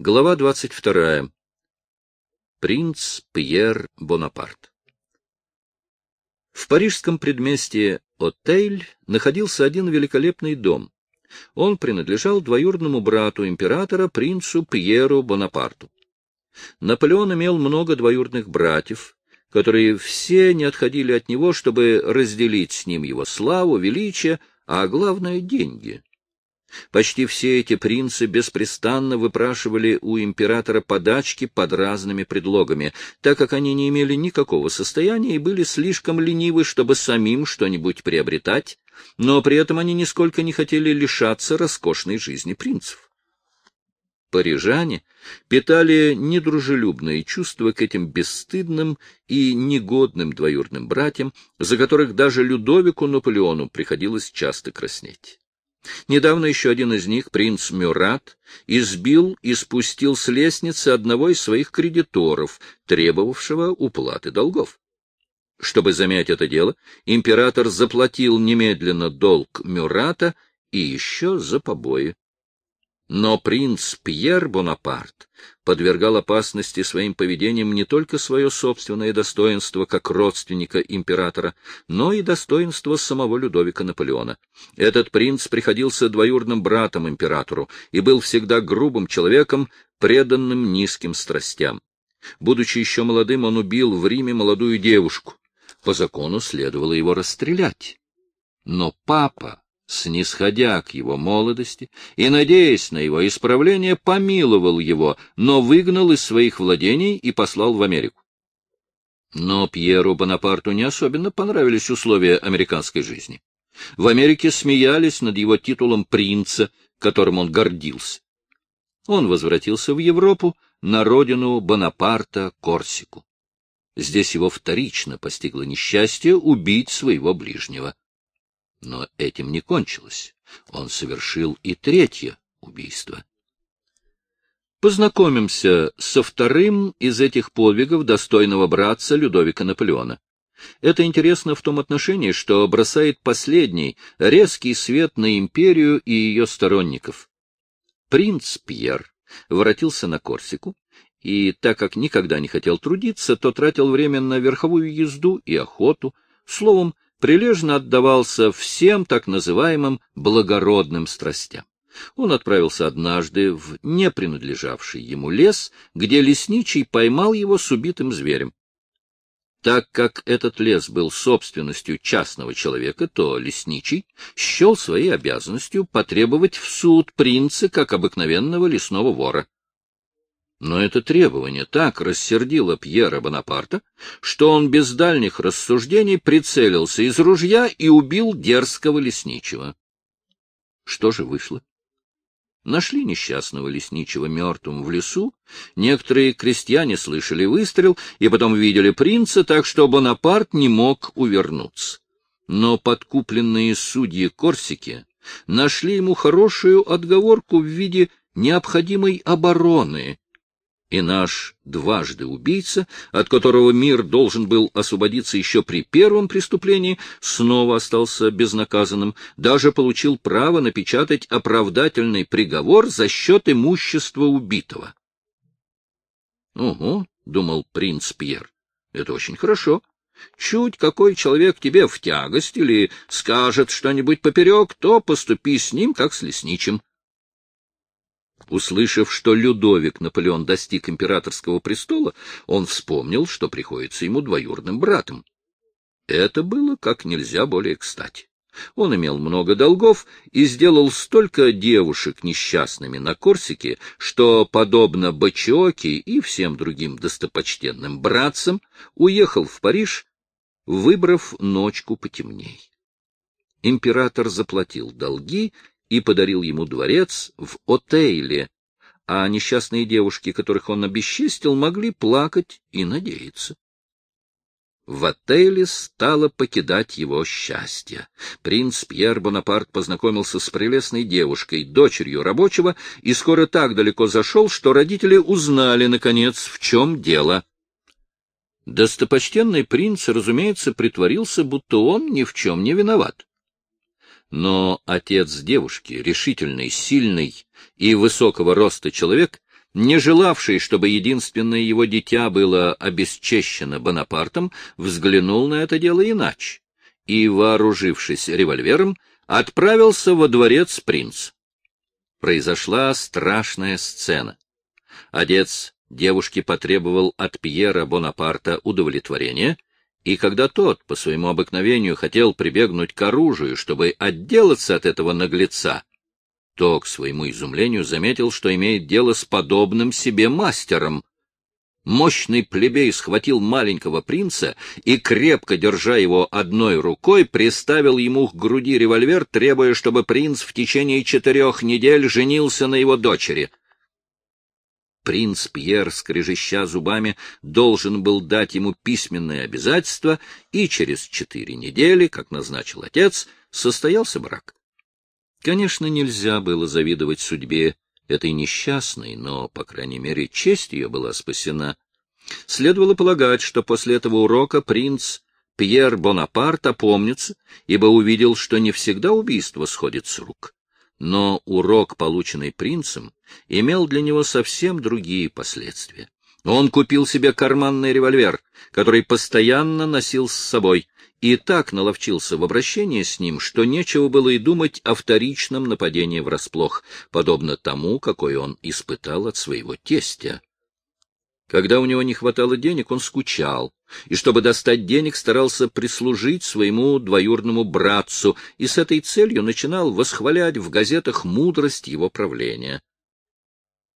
Глава 22. Принц Пьер Бонапарт. В парижском предместье Отель находился один великолепный дом. Он принадлежал двоюродному брату императора, принцу Пьеру Бонапарту. Наполеон имел много двоюродных братьев, которые все не отходили от него, чтобы разделить с ним его славу, величие, а главное — деньги. Почти все эти принцы беспрестанно выпрашивали у императора подачки под разными предлогами, так как они не имели никакого состояния и были слишком ленивы, чтобы самим что-нибудь приобретать, но при этом они нисколько не хотели лишаться роскошной жизни принцев. Парижане питали недружелюбные чувства к этим бесстыдным и негодным двоюродным братьям, за которых даже Людовику Наполеону приходилось часто краснеть. Недавно еще один из них, принц Мюрат, избил и спустил с лестницы одного из своих кредиторов, требовавшего уплаты долгов. Чтобы замять это дело, император заплатил немедленно долг Мюрата и еще за побои. Но принц Пьер Бонапарт подвергал опасности своим поведением не только свое собственное достоинство как родственника императора, но и достоинство самого Людовика Наполеона. Этот принц приходился двоюродным братом императору и был всегда грубым человеком, преданным низким страстям. Будучи еще молодым, он убил в Риме молодую девушку. По закону следовало его расстрелять. Но папа снисходя к его молодости и, надеясь на его исправление, помиловал его, но выгнал из своих владений и послал в Америку. Но Пьеру Бонапарту не особенно понравились условия американской жизни. В Америке смеялись над его титулом принца, которым он гордился. Он возвратился в Европу, на родину Бонапарта, Корсику. Здесь его вторично постигло несчастье убить своего ближнего. Но этим не кончилось. Он совершил и третье убийство. Познакомимся со вторым из этих подвигов достойного братца Людовика Наполеона. Это интересно в том отношении, что бросает последний, резкий свет на империю и ее сторонников. Принц Пьер воротился на Корсику, и, так как никогда не хотел трудиться, то тратил время на верховую езду и охоту, словом, прилежно отдавался всем так называемым благородным страстям. Он отправился однажды в не принадлежавший ему лес, где лесничий поймал его с убитым зверем. Так как этот лес был собственностью частного человека, то лесничий счел своей обязанностью потребовать в суд принца как обыкновенного лесного вора. Но это требование так рассердило Пьера Бонапарта, что он без дальних рассуждений прицелился из ружья и убил дерзкого лесничего. Что же вышло? Нашли несчастного лесничего мертвым в лесу, некоторые крестьяне слышали выстрел и потом видели принца, так что Бонапарт не мог увернуться. Но подкупленные судьи Корсики нашли ему хорошую отговорку в виде необходимой обороны, и наш дважды убийца, от которого мир должен был освободиться еще при первом преступлении, снова остался безнаказанным, даже получил право напечатать оправдательный приговор за счет имущества убитого. — Угу, — думал принц Пьер, — это очень хорошо. Чуть какой человек тебе в тягость или скажет что-нибудь поперек, то поступи с ним, как с лесничим. Услышав, что Людовик Наполеон достиг императорского престола, он вспомнил, что приходится ему двоюродным братом. Это было как нельзя более кстати. Он имел много долгов и сделал столько девушек несчастными на Корсике, что, подобно Бачиоке и всем другим достопочтенным братцам, уехал в Париж, выбрав ночку потемней. Император заплатил долги и подарил ему дворец в Отейле, а несчастные девушки, которых он обесчестил, могли плакать и надеяться. В отеле стало покидать его счастье. Принц Пьер Бонапарт познакомился с прелестной девушкой, дочерью рабочего, и скоро так далеко зашел, что родители узнали, наконец, в чем дело. Достопочтенный принц, разумеется, притворился, будто он ни в чем не виноват. Но отец девушки, решительный, сильный и высокого роста человек, не желавший, чтобы единственное его дитя было обесчещено Бонапартом, взглянул на это дело иначе и, вооружившись револьвером, отправился во дворец принц. Произошла страшная сцена. Отец девушки потребовал от Пьера Бонапарта удовлетворения, и когда тот, по своему обыкновению, хотел прибегнуть к оружию, чтобы отделаться от этого наглеца, то, к своему изумлению, заметил, что имеет дело с подобным себе мастером. Мощный плебей схватил маленького принца и, крепко держа его одной рукой, приставил ему к груди револьвер, требуя, чтобы принц в течение четырех недель женился на его дочери. Принц Пьер, скрежеща зубами, должен был дать ему письменное обязательство, и через четыре недели, как назначил отец, состоялся брак. Конечно, нельзя было завидовать судьбе этой несчастной, но, по крайней мере, честь ее была спасена. Следовало полагать, что после этого урока принц Пьер Бонапарт опомнится, ибо увидел, что не всегда убийство сходит с рук. Но урок, полученный принцем, имел для него совсем другие последствия. Он купил себе карманный револьвер, который постоянно носил с собой, и так наловчился в обращении с ним, что нечего было и думать о вторичном нападении врасплох, подобно тому, какой он испытал от своего тестя. Когда у него не хватало денег, он скучал, и, чтобы достать денег, старался прислужить своему двоюродному братцу, и с этой целью начинал восхвалять в газетах мудрость его правления.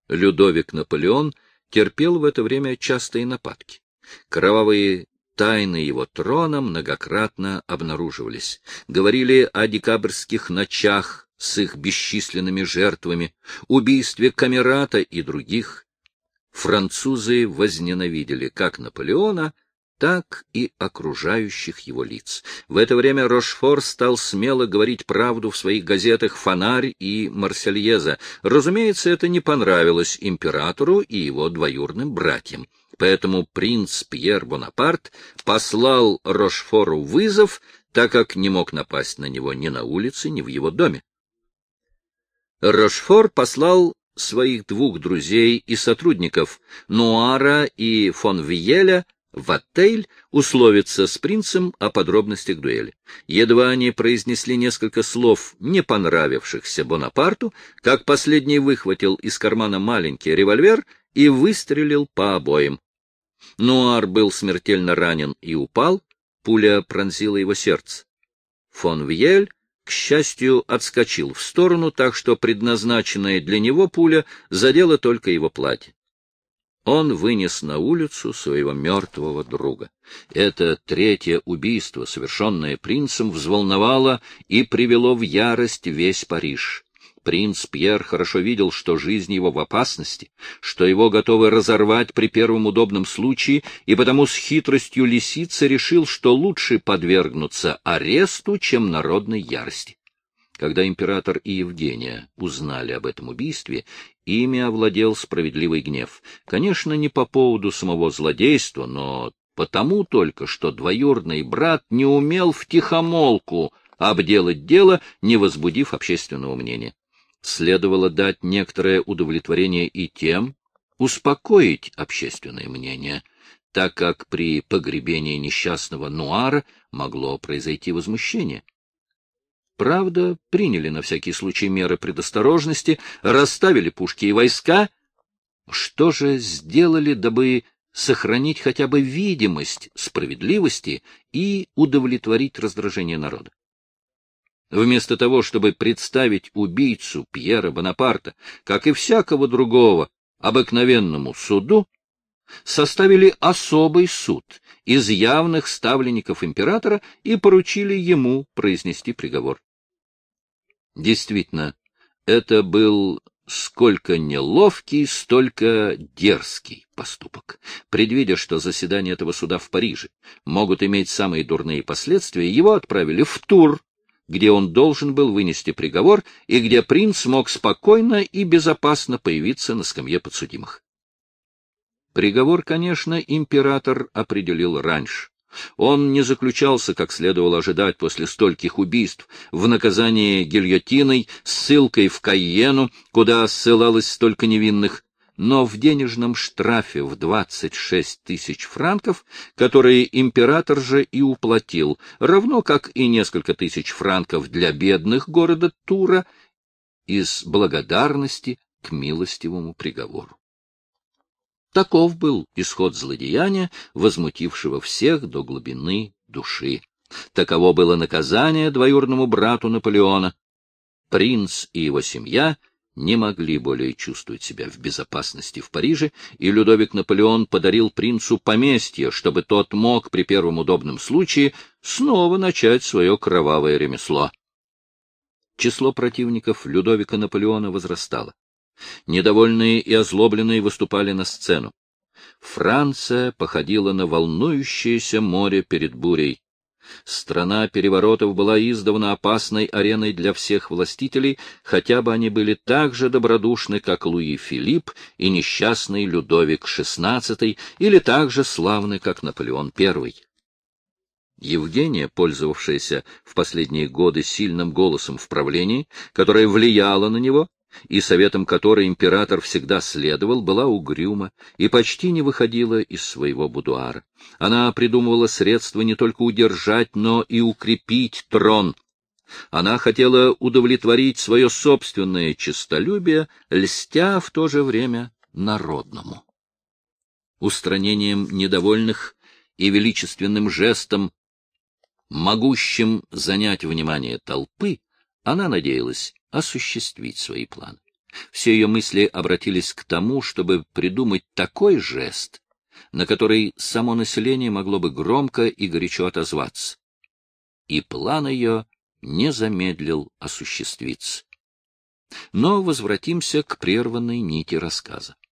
Людовик Наполеон терпел в это время частые нападки. Кровавые тайны его трона многократно обнаруживались. Говорили о декабрьских ночах с их бесчисленными жертвами, убийстве Камерата и других. Французы возненавидели как Наполеона, так и окружающих его лиц. В это время Рошфор стал смело говорить правду в своих газетах «Фонарь» и «Марсельеза». Разумеется, это не понравилось императору и его двоюрным братьям. Поэтому принц Пьер Бонапарт послал Рошфору вызов, так как не мог напасть на него ни на улице, ни в его доме. Рошфор послал своих двух друзей и сотрудников, Нуара и фон Виеля, в отель условиться с принцем о подробностях дуэли. Едва они произнесли несколько слов, не понравившихся Бонапарту, как последний выхватил из кармана маленький револьвер и выстрелил по обоим. Нуар был смертельно ранен и упал, пуля пронзила его сердце. Фон Виель, к счастью, отскочил в сторону, так что предназначенная для него пуля задела только его платье. Он вынес на улицу своего мертвого друга. Это третье убийство, совершенное принцем, взволновало и привело в ярость весь Париж. Принц Пьер хорошо видел, что жизнь его в опасности, что его готовы разорвать при первом удобном случае, и потому с хитростью лисицы решил, что лучше подвергнуться аресту, чем народной ярости. Когда император и Евгения узнали об этом убийстве, ими овладел справедливый гнев. Конечно, не по поводу самого злодейства, но потому только, что двоюродный брат не умел втихомолку обделать дело, не возбудив общественного мнения следовало дать некоторое удовлетворение и тем, успокоить общественное мнение, так как при погребении несчастного Нуара могло произойти возмущение. Правда, приняли на всякий случай меры предосторожности, расставили пушки и войска. Что же сделали, дабы сохранить хотя бы видимость справедливости и удовлетворить раздражение народа? Вместо того, чтобы представить убийцу Пьера Бонапарта, как и всякого другого, обыкновенному суду, составили особый суд из явных ставленников императора и поручили ему произнести приговор. Действительно, это был сколько неловкий, столько дерзкий поступок. Предвидя, что заседания этого суда в Париже могут иметь самые дурные последствия, его отправили в Тур, где он должен был вынести приговор и где принц мог спокойно и безопасно появиться на скамье подсудимых. Приговор, конечно, император определил раньше. Он не заключался, как следовало ожидать после стольких убийств, в наказание гильотиной, ссылкой в Кайену, куда ссылалось столько невинных, но в денежном штрафе в 26 тысяч франков, которые император же и уплатил, равно как и несколько тысяч франков для бедных города Тура из благодарности к милостивому приговору. Таков был исход злодеяния, возмутившего всех до глубины души. Таково было наказание двоюродному брату Наполеона. Принц и его семья не могли более чувствовать себя в безопасности в Париже, и Людовик Наполеон подарил принцу поместье, чтобы тот мог при первом удобном случае снова начать свое кровавое ремесло. Число противников Людовика Наполеона возрастало. Недовольные и озлобленные выступали на сцену. Франция походила на волнующееся море перед бурей. Страна переворотов была издавна опасной ареной для всех властителей, хотя бы они были так же добродушны, как Луи Филипп и несчастный Людовик XVI, или так же славны, как Наполеон I. Евгения, пользовавшаяся в последние годы сильным голосом в правлении, которое влияло на него, и советом которой император всегда следовал, была угрюма и почти не выходила из своего будуара. Она придумывала средства не только удержать, но и укрепить трон. Она хотела удовлетворить свое собственное честолюбие, льстя в то же время народному. Устранением недовольных и величественным жестом, могущим занять внимание толпы, она надеялась осуществить свои планы. Все ее мысли обратились к тому, чтобы придумать такой жест, на который само население могло бы громко и горячо отозваться. И план ее не замедлил осуществиться. Но возвратимся к прерванной нити рассказа.